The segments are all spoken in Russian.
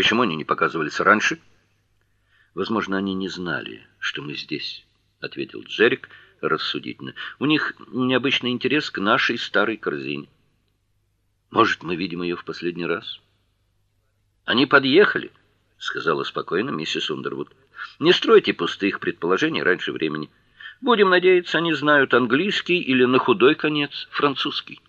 Почему они не показывались раньше? Возможно, они не знали, что мы здесь, ответил Джерик рассудительно. У них необычный интерес к нашей старой корзине. Может, мы видим ее в последний раз? Они подъехали, сказала спокойно миссис Ундервуд. Не стройте пустых предположений раньше времени. Будем надеяться, они знают английский или на худой конец французский.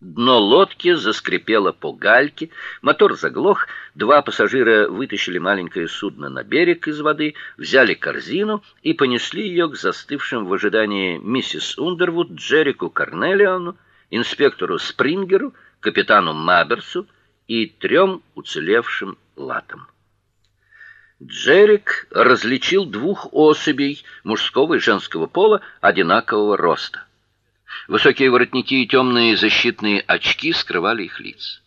Дно лодки заскрипело по гальке, мотор заглох, два пассажира вытащили маленькое судно на берег из воды, взяли корзину и понесли ее к застывшим в ожидании миссис Ундервуд, Джеррику Карнелиону, инспектору Спрингеру, капитану Маберсу и трем уцелевшим латам. Джерик различил двух особей мужского и женского пола одинакового роста. Высокие воротники и темные защитные очки скрывали их лица.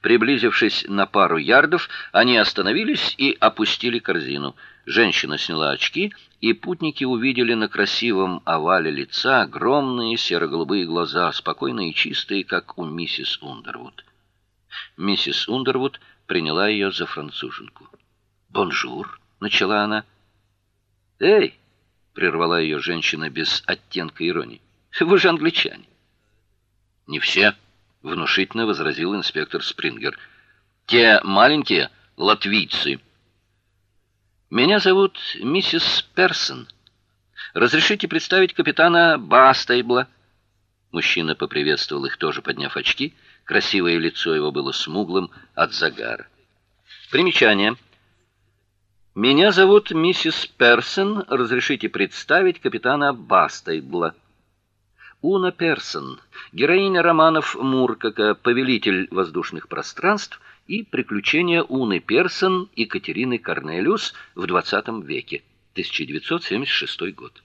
Приблизившись на пару ярдов, они остановились и опустили корзину. Женщина сняла очки, и путники увидели на красивом овале лица огромные серо-голубые глаза, спокойные и чистые, как у миссис Ундервуд. Миссис Ундервуд приняла ее за француженку. "Bonjour", начала она. "Эй", прервала ее женщина без оттенка иронии. Вы же англичане. Не все, внушительно возразил инспектор Спрингер. Те маленькие латвийцы. Меня зовут миссис Персон. Разрешите представить капитана Бастейбла. Мужчина поприветствовал их тоже, подняв очки. Красивое лицо его было смуглым от загара. Примечание. Меня зовут миссис Персон. Разрешите представить капитана Бастейбла. Уна Персон, героиня романов Муркака «Повелитель воздушных пространств» и «Приключения Уны Персон и Катерины Корнелиус в XX веке», 1976 год.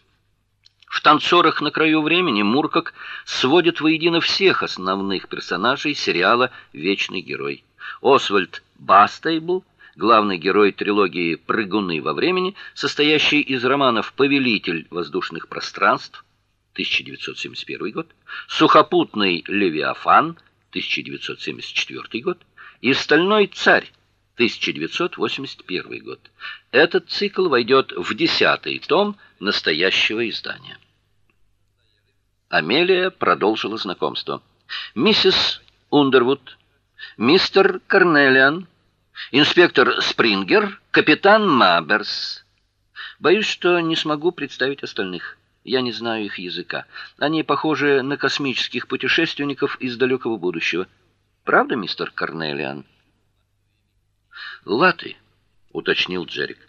В «Танцорах на краю времени» Муркак сводит воедино всех основных персонажей сериала «Вечный герой». Освальд Бастейбл, главный герой трилогии «Прыгуны во времени», состоящей из романов «Повелитель воздушных пространств», 1971 год, Сухопутный Левиафан 1974 год и Стальной царь 1981 год. Этот цикл войдет в десятый том настоящего издания. Амелия продолжила знакомство. Миссис Ундервуд, мистер Карнелиан, инспектор Спрингер, капитан Маберс. Боюсь, что не смогу представить остальных. Я не знаю их языка. Они похожи на космических путешественников из далекого будущего. Правда, мистер Карнелиан? Латы, уточнил Джерик.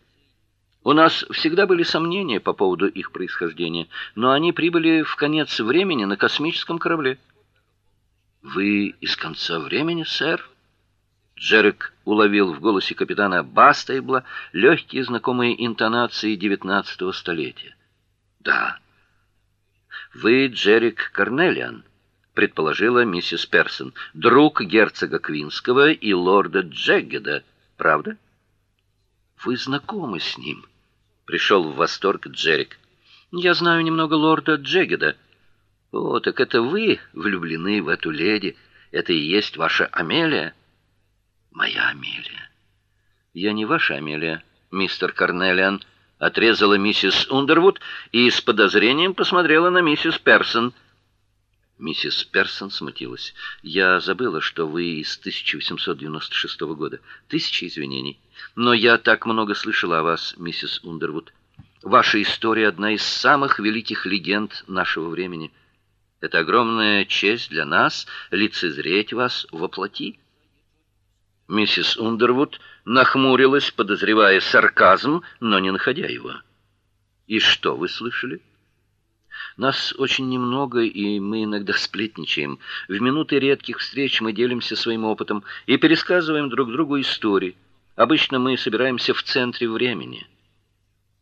У нас всегда были сомнения по поводу их происхождения, но они прибыли в конец времени на космическом корабле. Вы из конца времени, сэр? Джерик уловил в голосе капитана Бастейбла легкие знакомые интонации XIX столетия. Да. Вы Джерик Карнелиан, предположила миссис Персон, друг герцога Квинского и лорда Джеггеда, правда? Вы знакомы с ним? Пришел в восторг Джерик. Я знаю немного лорда Джеггеда. О, так это вы влюблены в эту леди. Это и есть ваша Амелия. Моя Амелия. Я не ваша Амелия, мистер Карнелиан отрезала миссис Ундервуд и с подозрением посмотрела на миссис Персон. Миссис Персон смутилась. Я забыла, что вы из 1896 года. Тысячи извинений. Но я так много слышала о вас, миссис Ундервуд. Ваша история одна из самых великих легенд нашего времени. Это огромная честь для нас лицезреть вас во плоти. Миссис Ундервуд нахмурилась, подозревая сарказм, но не находя его. И что вы слышали? Нас очень немного, и мы иногда сплетничаем. В минуты редких встреч мы делимся своим опытом и пересказываем друг другу истории. Обычно мы собираемся в центре времени.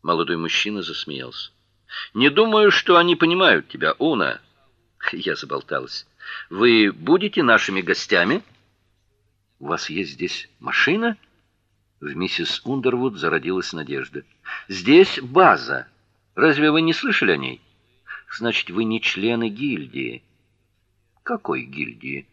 Молодой мужчина засмеялся. Не думаю, что они понимают тебя, Уна. Я заболталась. Вы будете нашими гостями? У вас есть здесь машина? В миссис Ундервуд зародилась надежда. Здесь база. Разве вы не слышали о ней? Значит, вы не члены гильдии. Какой гильдии?